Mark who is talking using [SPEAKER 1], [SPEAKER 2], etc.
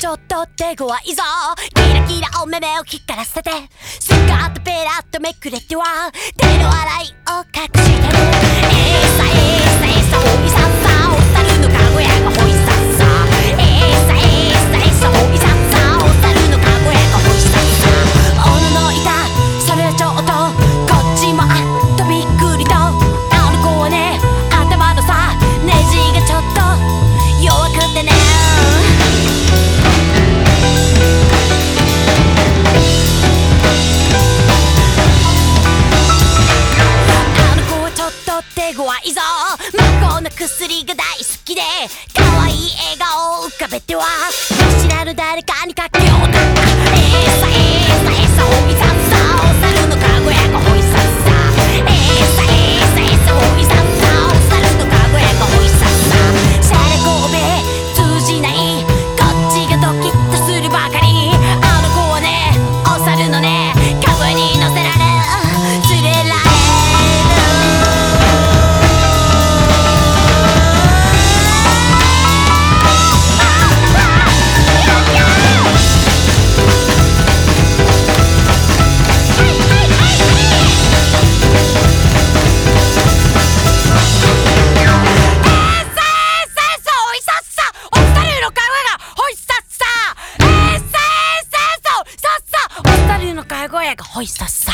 [SPEAKER 1] ちょっと手強いぞ。キラキラお目目を光らせてスカートペラッとめくれては。手の荒いぞ。向こうの薬が大好きで可愛い笑顔を浮かべては。ホイサッサ